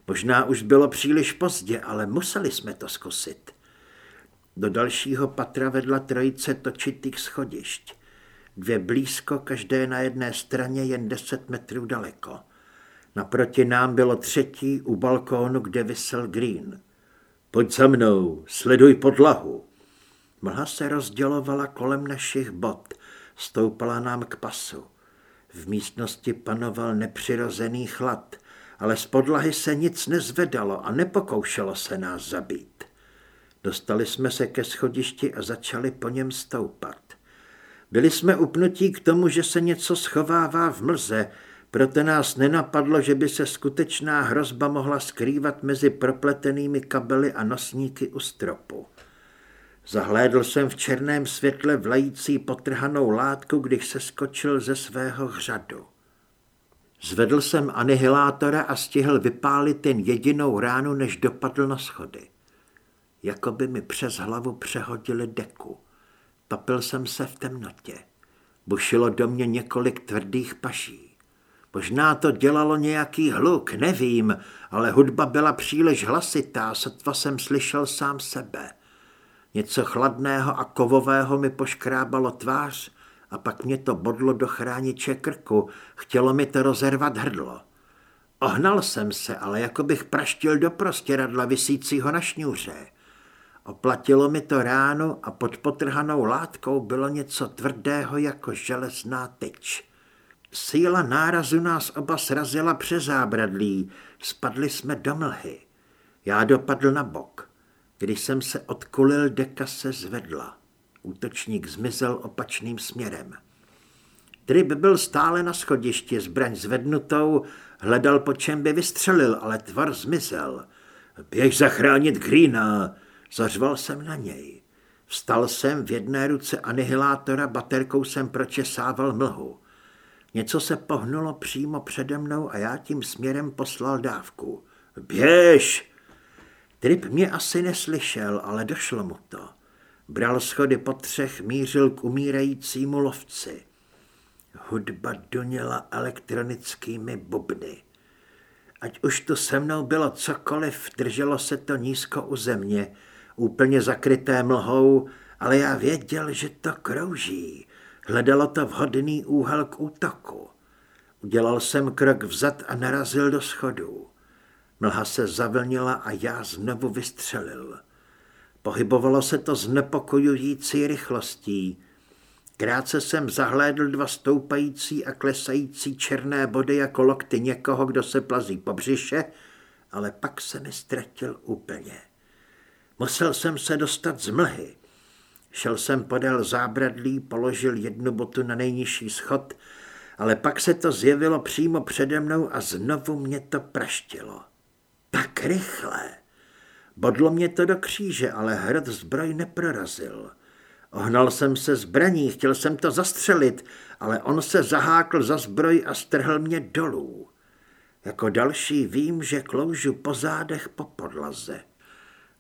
Možná už bylo příliš pozdě, ale museli jsme to zkusit. Do dalšího patra vedla trojice točitých schodišť. Dvě blízko, každé na jedné straně jen deset metrů daleko. Naproti nám bylo třetí u balkónu, kde vysel Green. Pojď za mnou, sleduj podlahu. Mlha se rozdělovala kolem našich bod, stoupala nám k pasu. V místnosti panoval nepřirozený chlad, ale z podlahy se nic nezvedalo a nepokoušelo se nás zabít. Dostali jsme se ke schodišti a začali po něm stoupat. Byli jsme upnutí k tomu, že se něco schovává v mlze, proto nás nenapadlo, že by se skutečná hrozba mohla skrývat mezi propletenými kabely a nosníky u stropu. Zahlédl jsem v černém světle vlající potrhanou látku, když se skočil ze svého hřadu. Zvedl jsem anihilátora a stihl vypálit jen jedinou ránu, než dopadl na schody. Jako by mi přes hlavu přehodili deku. Topil jsem se v temnotě. Bušilo do mě několik tvrdých paší. Možná to dělalo nějaký hluk, nevím, ale hudba byla příliš hlasitá, sotva jsem slyšel sám sebe. Něco chladného a kovového mi poškrábalo tvář a pak mě to bodlo do chrániče krku, chtělo mi to rozervat hrdlo. Ohnal jsem se, ale jako bych praštil do prostěradla vysícího na šňůře. Oplatilo mi to ráno a pod potrhanou látkou bylo něco tvrdého jako železná tyč. Síla nárazu nás oba srazila přes zábradlí, spadli jsme do mlhy. Já dopadl na bok. Když jsem se odkulil, deka se zvedla. Útočník zmizel opačným směrem. Trip byl stále na schodišti, zbraň zvednutou, hledal, po čem by vystřelil, ale tvar zmizel. Běž zachránit Greena, zařval jsem na něj. Vstal jsem v jedné ruce anihilátora, baterkou jsem pročesával mlhu. Něco se pohnulo přímo přede mnou a já tím směrem poslal dávku. Běž! Trip mě asi neslyšel, ale došlo mu to. Bral schody po třech, mířil k umírajícímu lovci. Hudba doněla elektronickými bubny. Ať už tu se mnou bylo cokoliv, drželo se to nízko u země, úplně zakryté mlhou, ale já věděl, že to krouží. Hledalo to vhodný úhel k útoku. Udělal jsem krok vzad a narazil do schodů. Mlha se zavlnila a já znovu vystřelil. Pohybovalo se to s nepokojující rychlostí. Krátce jsem zahlédl dva stoupající a klesající černé body jako lokty někoho, kdo se plazí po břiše, ale pak se mi ztratil úplně. Musel jsem se dostat z mlhy. Šel jsem podél zábradlí, položil jednu botu na nejnižší schod, ale pak se to zjevilo přímo přede mnou a znovu mě to praštilo. Tak rychle. Bodlo mě to do kříže, ale hrad zbroj neprorazil. Ohnal jsem se zbraní, chtěl jsem to zastřelit, ale on se zahákl za zbroj a strhl mě dolů. Jako další vím, že kloužu po zádech po podlaze.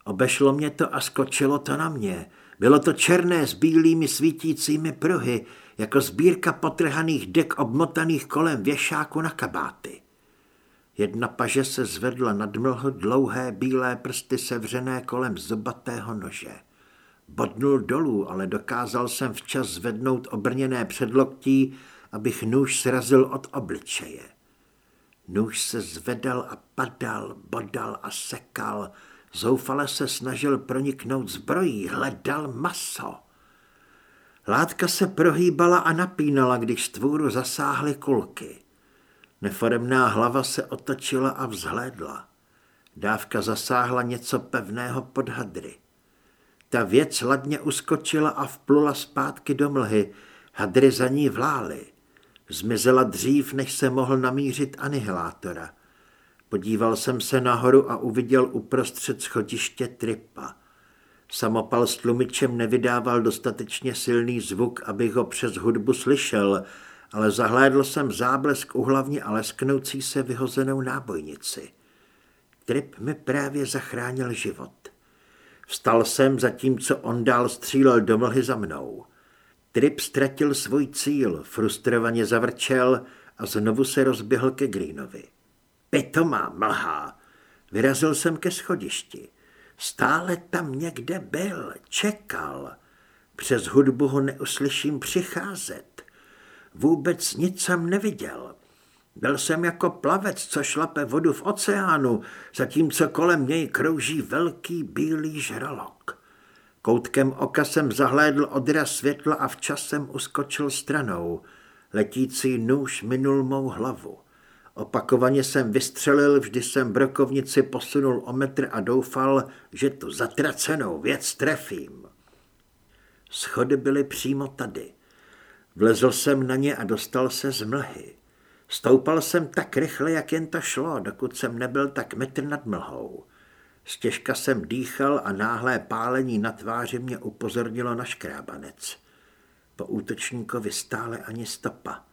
Obešlo mě to a skočilo to na mě. Bylo to černé s bílými svítícími pruhy, jako sbírka potrhaných dek obmotaných kolem věšáku na kabáty. Jedna paže se zvedla nad mlhu, dlouhé bílé prsty sevřené kolem zubatého nože. Bodnul dolů, ale dokázal jsem včas zvednout obrněné předloktí, abych nůž srazil od obličeje. Nůž se zvedal a padal, bodal a sekal, zoufale se snažil proniknout zbrojí, hledal maso. Látka se prohýbala a napínala, když stvůru zasáhly kulky. Neforemná hlava se otočila a vzhlédla. Dávka zasáhla něco pevného pod hadry. Ta věc ladně uskočila a vplula zpátky do mlhy. Hadry za ní vlály. Zmizela dřív, než se mohl namířit anihilátora. Podíval jsem se nahoru a uviděl uprostřed schodiště tripa. Samopal s tlumičem nevydával dostatečně silný zvuk, abych ho přes hudbu slyšel, ale zahlédl jsem záblesk u hlavně a lesknoucí se vyhozenou nábojnici. Trip mi právě zachránil život. Vstal jsem, zatímco on dál střílel do mlhy za mnou. Trip ztratil svůj cíl, frustrovaně zavrčel a znovu se rozběhl ke Greenovi. Pitomá mlha! Vyrazil jsem ke schodišti. Stále tam někde byl, čekal. Přes hudbu ho neuslyším přicházet. Vůbec nic jsem neviděl. Byl jsem jako plavec, co šlape vodu v oceánu, zatímco kolem něj krouží velký bílý žralok. Koutkem oka jsem zahlédl odraz světla a včas jsem uskočil stranou. Letící nůž minul mou hlavu. Opakovaně jsem vystřelil, vždy jsem brokovnici posunul o metr a doufal, že tu zatracenou věc trefím. Schody byly přímo tady. Vlezl jsem na ně a dostal se z mlhy. Stoupal jsem tak rychle, jak jen to šlo, dokud jsem nebyl tak metr nad mlhou. Stěžka jsem dýchal a náhlé pálení na tváři mě upozornilo na škrábanec. Po útočníkovi stále ani stopa.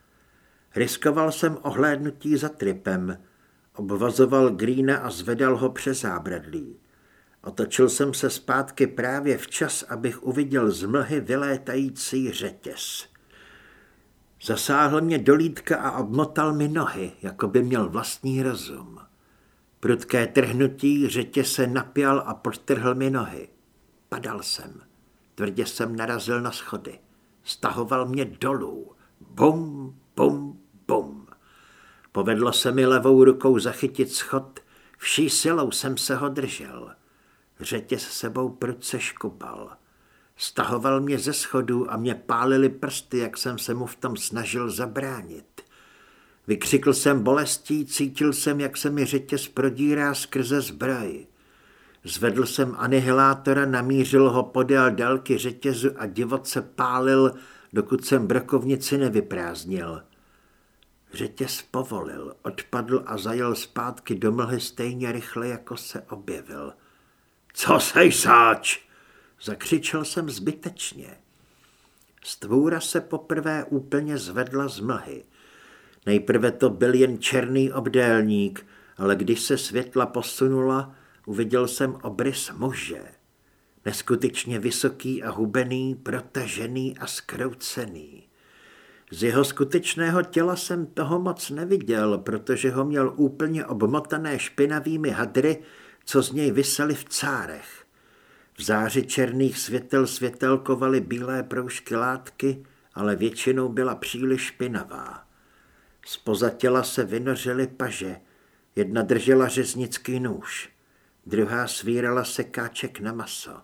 Riskoval jsem ohlédnutí za tripem, obvazoval Greena a zvedal ho přes zábradlí. Otočil jsem se zpátky právě včas, abych uviděl z mlhy vylétající řetěz. Zasáhl mě do lítka a obmotal mi nohy, jako by měl vlastní rozum. Prudké trhnutí řetě se napěl a podtrhl mi nohy. Padal jsem. Tvrdě jsem narazil na schody. Stahoval mě dolů. Bum, bum. Povedlo se mi levou rukou zachytit schod, vší silou jsem se ho držel. Řetě s sebou prudce škubal. Stahoval mě ze schodů a mě pálily prsty, jak jsem se mu v tom snažil zabránit. Vykřikl jsem bolestí, cítil jsem, jak se mi řetěz prodírá skrze zbroj. Zvedl jsem anihilátora, namířil ho podél délky řetězu a divoce pálil, dokud jsem brokovnici nevyprázdnil. Řetěz povolil, odpadl a zajel zpátky do mlhy stejně rychle, jako se objevil. Co sej sáč? Zakřičel jsem zbytečně. Stvůra se poprvé úplně zvedla z mlhy. Nejprve to byl jen černý obdélník, ale když se světla posunula, uviděl jsem obrys muže. Neskutečně vysoký a hubený, protažený a skroucený. Z jeho skutečného těla jsem toho moc neviděl, protože ho měl úplně obmotané špinavými hadry, co z něj vysely v cárech. V záři černých světel světelkovaly bílé proužky látky, ale většinou byla příliš špinavá. Spoza těla se vynořily paže. Jedna držela řeznický nůž, druhá svírala sekáček na maso.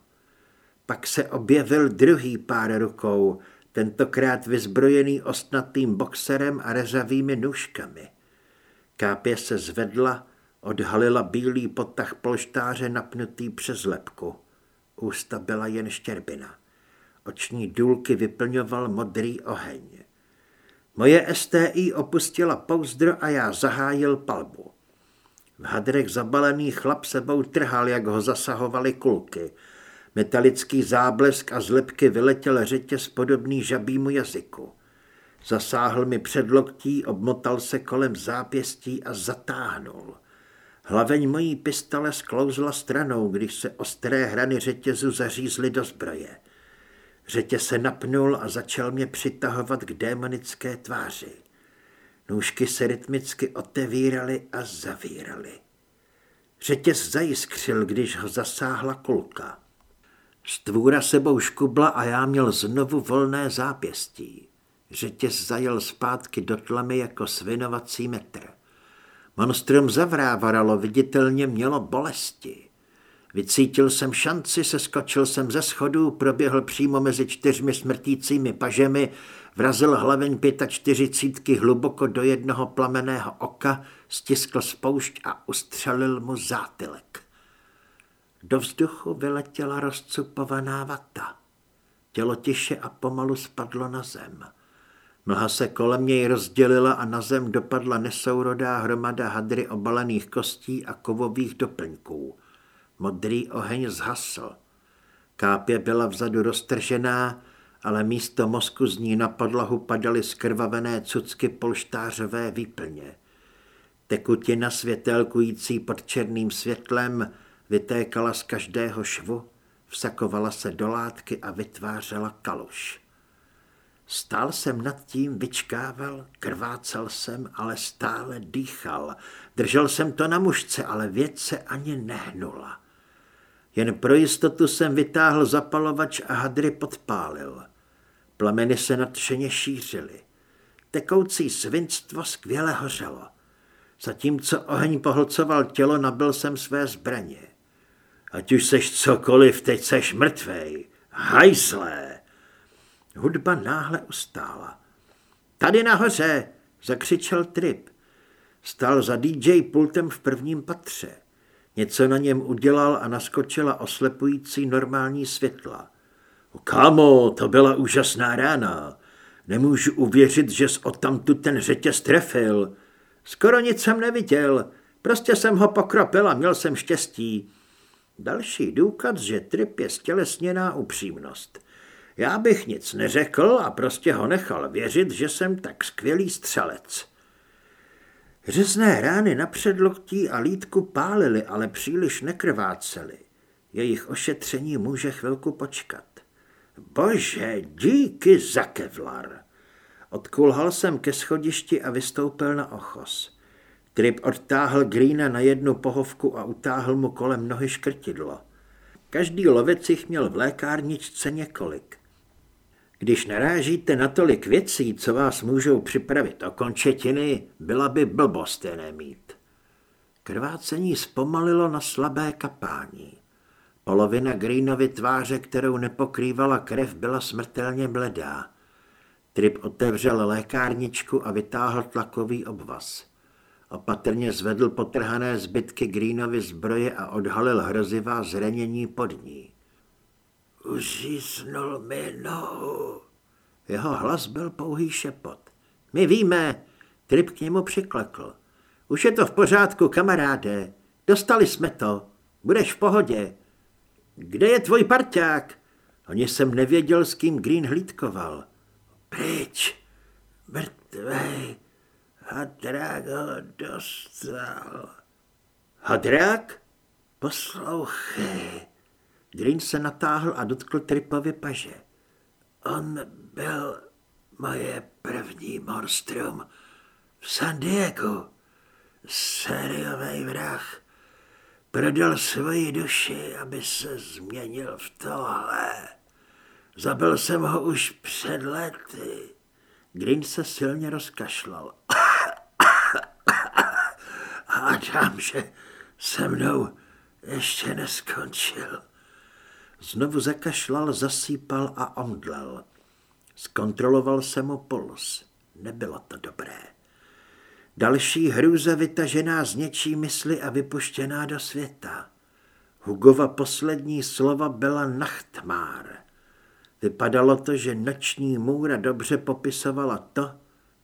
Pak se objevil druhý pár rukou, tentokrát vyzbrojený ostnatým boxerem a režavými nůžkami. Kápě se zvedla, odhalila bílý potah polštáře napnutý přes lepku. Ústa byla jen štěrbina. Oční důlky vyplňoval modrý oheň. Moje STI opustila pouzdro a já zahájil palbu. V hadrech zabalený chlap sebou trhal, jak ho zasahovaly kulky. Metalický záblesk a z lepky vyletěl řetěz podobný žabímu jazyku. Zasáhl mi před loktí, obmotal se kolem zápěstí a zatáhnul. Hlaveň mojí pistole sklouzla stranou, když se ostré hrany řetězu zařízly do zbroje. Řetě se napnul a začal mě přitahovat k démonické tváři. Nůžky se rytmicky otevíraly a zavíraly. Řetěz zajiskřil, když ho zasáhla kulka. Stvůra sebou škubla a já měl znovu volné zápěstí. Řetěz zajel zpátky do tlamy jako svinovací metr. Monstrum zavrávaralo, viditelně mělo bolesti. Vycítil jsem šanci, seskočil jsem ze schodů, proběhl přímo mezi čtyřmi smrtícími pažemi, vrazil hlaveň čtyřicítky hluboko do jednoho plameného oka, stiskl spoušť a ustřelil mu zátylek. Do vzduchu vyletěla rozcupovaná vata. Tělo tiše a pomalu spadlo na zem. Mlha se kolem něj rozdělila a na zem dopadla nesourodá hromada hadry obalených kostí a kovových doplňků. Modrý oheň zhasl. Kápě byla vzadu roztržená, ale místo mozku z ní na podlahu padaly skrvavené cucky polštářové výplně. Tekutina světelkující pod černým světlem vytékala z každého švu, vsakovala se do látky a vytvářela kaluš. Stál jsem nad tím, vyčkával, krvácel jsem, ale stále dýchal. Držel jsem to na mužce, ale věc se ani nehnula. Jen pro jistotu jsem vytáhl zapalovač a hadry podpálil. Plameny se nadšeně šířily. Tekoucí svinstvo skvěle hořelo. Zatímco oheň pohlcoval tělo, nabil jsem své zbraně. Ať už seš cokoliv, teď seš mrtvej. Hajslé! Hudba náhle ustála. Tady nahoře, zakřičel Trip. Stál za DJ pultem v prvním patře. Něco na něm udělal a naskočila oslepující normální světla. Kámo, to byla úžasná rána. Nemůžu uvěřit, že jsi odtamtud ten řetěz trefil. Skoro nic jsem neviděl. Prostě jsem ho pokropil a měl jsem štěstí. Další důkaz, že Trip je stělesněná upřímnost. Já bych nic neřekl a prostě ho nechal věřit, že jsem tak skvělý střelec. Řezné rány na předloktí a lítku pálily, ale příliš nekrvácely. Jejich ošetření může chvilku počkat. Bože, díky za kevlar. Odkulhal jsem ke schodišti a vystoupil na ochos. Trip odtáhl Greena na jednu pohovku a utáhl mu kolem nohy škrtidlo. Každý lovec jich měl v lékárničce několik. Když narážíte na tolik věcí, co vás můžou připravit o končetiny, byla by blbost je nemít. Krvácení zpomalilo na slabé kapání. Polovina Greenovy tváře, kterou nepokrývala krev, byla smrtelně bledá. Trip otevřel lékárničku a vytáhl tlakový obvaz. Opatrně zvedl potrhané zbytky Greenovy zbroje a odhalil hrozivá zranění pod ní. Uříznul mi nohu. Jeho hlas byl pouhý šepot. My víme, Trip k němu přiklekl. Už je to v pořádku, kamaráde. Dostali jsme to. Budeš v pohodě. Kde je tvůj parťák? Ani jsem nevěděl, s kým Green hlídkoval. Pryč. Mrtvej. Hadrák ho dostal. Hadrák? Poslouchej. Green se natáhl a dotkl Tripovy paže. On byl moje první monstrum v San Diego. Sériový vrah. Prodal svoji duši, aby se změnil v tohle. Zabil jsem ho už před lety. Green se silně rozkašlal. Hádám, že se mnou ještě neskončil. Znovu zakašlal, zasýpal a omdlel. Zkontroloval se mu puls. Nebylo to dobré. Další hrůza vytažená z něčí mysli a vypuštěná do světa. Hugova poslední slova byla nachtmár. Vypadalo to, že noční můra dobře popisovala to,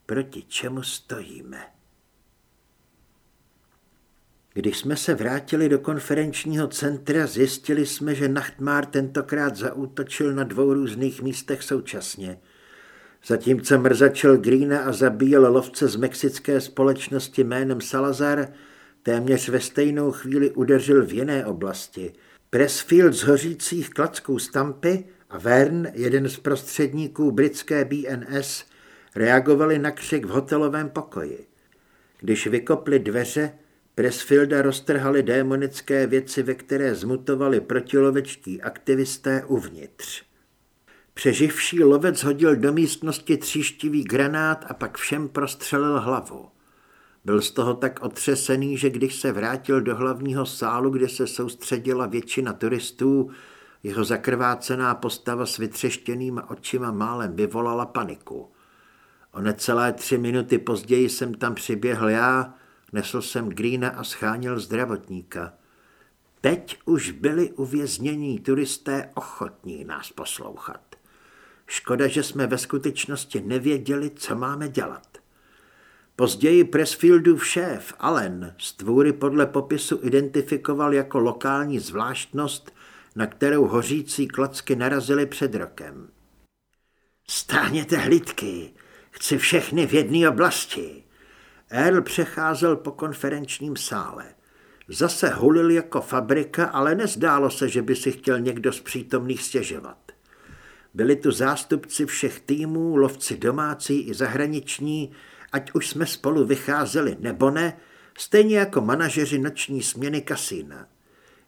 proti čemu stojíme. Když jsme se vrátili do konferenčního centra, zjistili jsme, že Nachtmár tentokrát zaútočil na dvou různých místech současně. Zatímco mrzačil Greena a zabíjel lovce z mexické společnosti jménem Salazar, téměř ve stejnou chvíli udeřil v jiné oblasti. Pressfield z hořících klacků Stampy a Vern, jeden z prostředníků britské BNS, reagovali na křik v hotelovém pokoji. Když vykopli dveře, Pressfielda roztrhali démonické věci, ve které zmutovali protilovečtí aktivisté uvnitř. Přeživší lovec hodil do místnosti tříštivý granát a pak všem prostřelil hlavu. Byl z toho tak otřesený, že když se vrátil do hlavního sálu, kde se soustředila většina turistů, jeho zakrvácená postava s vytřeštěnýma očima málem vyvolala paniku. O necelé tři minuty později jsem tam přiběhl já, nesl jsem Greena a schánil zdravotníka. Teď už byli uvěznění turisté ochotní nás poslouchat. Škoda, že jsme ve skutečnosti nevěděli, co máme dělat. Později Pressfieldův šéf Allen stvůry podle popisu identifikoval jako lokální zvláštnost, na kterou hořící klacky narazily před rokem. Stáhněte hlídky, chci všechny v jedné oblasti. Earl přecházel po konferenčním sále. Zase hulil jako fabrika, ale nezdálo se, že by si chtěl někdo z přítomných stěžovat. Byli tu zástupci všech týmů, lovci domácí i zahraniční, ať už jsme spolu vycházeli nebo ne, stejně jako manažeři noční směny kasína.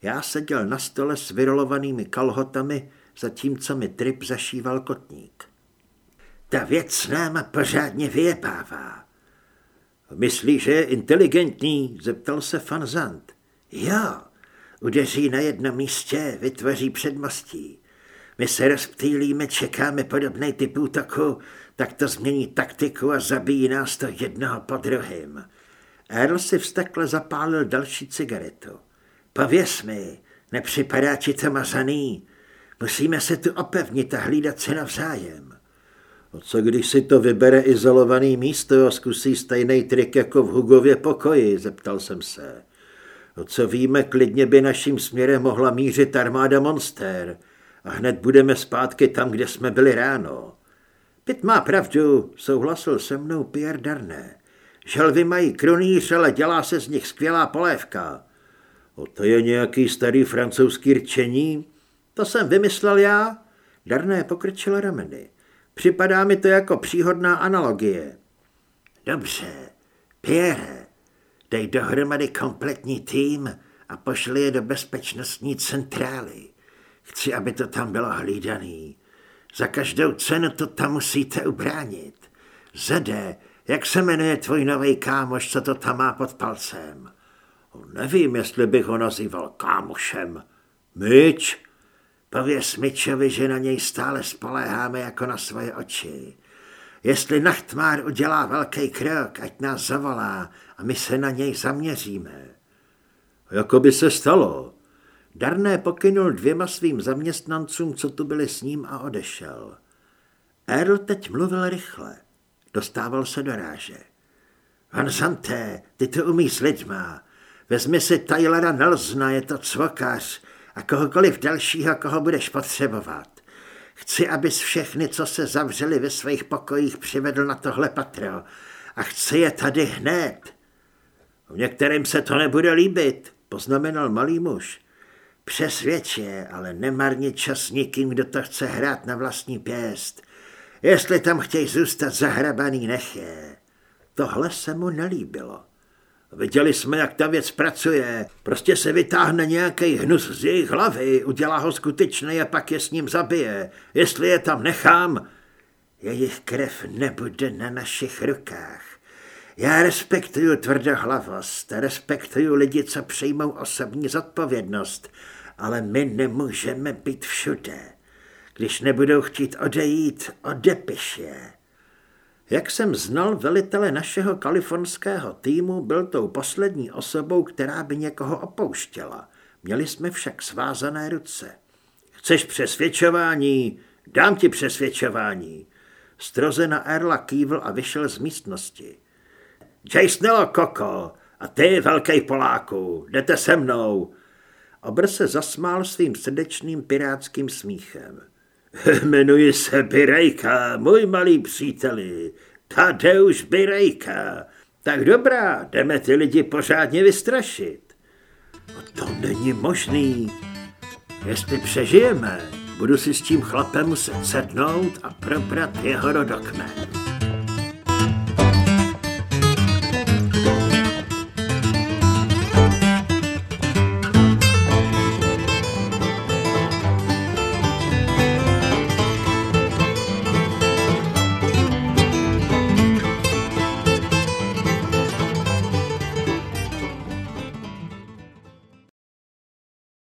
Já seděl na stole s vyrolovanými kalhotami, zatímco mi trip zašíval kotník. Ta věc nám pořádně vyjebává. Myslí, že je inteligentní? zeptal se Fanzant. Jo, udeří na jednom místě, vytvoří předmostí. My se rozptýlíme, čekáme podobný typ útoku, tak to změní taktiku a zabíjí nás to jednoho po druhém. Earl si vstekle zapálil další cigaretu. Pověz mi, nepřipadá ti to mazaný? Musíme se tu opevnit a hlídat se navzájem. A co když si to vybere izolovaný místo a zkusí stejný trik jako v Hugově pokoji, zeptal jsem se. O co víme, klidně by naším směrem mohla mířit armáda monster a hned budeme zpátky tam, kde jsme byli ráno. Pit má pravdu, souhlasil se mnou Pierre Darné. Želvy mají krunýř, ale dělá se z nich skvělá polévka. O to je nějaký starý francouzský rčení? To jsem vymyslel já? Darné pokrčila rameny. Připadá mi to jako příhodná analogie. Dobře, Pierre, dej dohromady kompletní tým a pošli je do bezpečnostní centrály. Chci, aby to tam bylo hlídaný. Za každou cenu to tam musíte ubránit. Zede, jak se jmenuje tvůj nový kámoš, co to tam má pod palcem? Nevím, jestli bych ho nazýval kámošem. Myč? Pověz Mičovi, že na něj stále spoléháme jako na svoje oči. Jestli Nachtmár udělá velký krok, ať nás zavolá a my se na něj zaměříme. Jako by se stalo. Darné pokynul dvěma svým zaměstnancům, co tu byli s ním a odešel. Earl teď mluvil rychle. Dostával se do ráže. Hansante, ty to umí s lidma. Vezmi si Tylera Nelsona, je to cvokař a kohokoliv dalšího, koho budeš potřebovat. Chci, abys všechny, co se zavřeli ve svých pokojích, přivedl na tohle patro. A chci je tady hned. V některým se to nebude líbit, poznamenal malý muž. Přesvědč je, ale nemarně čas nikým, kdo to chce hrát na vlastní pěst. Jestli tam chtějí zůstat zahrabaný, nech je. Tohle se mu nelíbilo. Viděli jsme, jak ta věc pracuje. Prostě se vytáhne nějaký hnus z jejich hlavy, udělá ho skutečný a pak je s ním zabije. Jestli je tam nechám, jejich krev nebude na našich rukách. Já respektuju tvrdohlavost, respektuju lidi, co přijmou osobní zodpovědnost, ale my nemůžeme být všude. Když nebudou chtít odejít, odepiš je. Jak jsem znal velitele našeho kalifornského týmu, byl tou poslední osobou, která by někoho opouštěla. Měli jsme však svázané ruce. Chceš přesvědčování? Dám ti přesvědčování. Stroze na Erla kývl a vyšel z místnosti. Jasonelo Koko, a ty, velký Poláku, jdete se mnou. Obr se zasmál svým srdečným pirátským smíchem. Jmenuji se Birejka, můj malý příteli. Tadeusz Birejka. Tak dobrá, jdeme ty lidi pořádně vystrašit. No to není možný. Jestli přežijeme, budu si s tím chlapem muset sednout a probrat jeho rodokmen.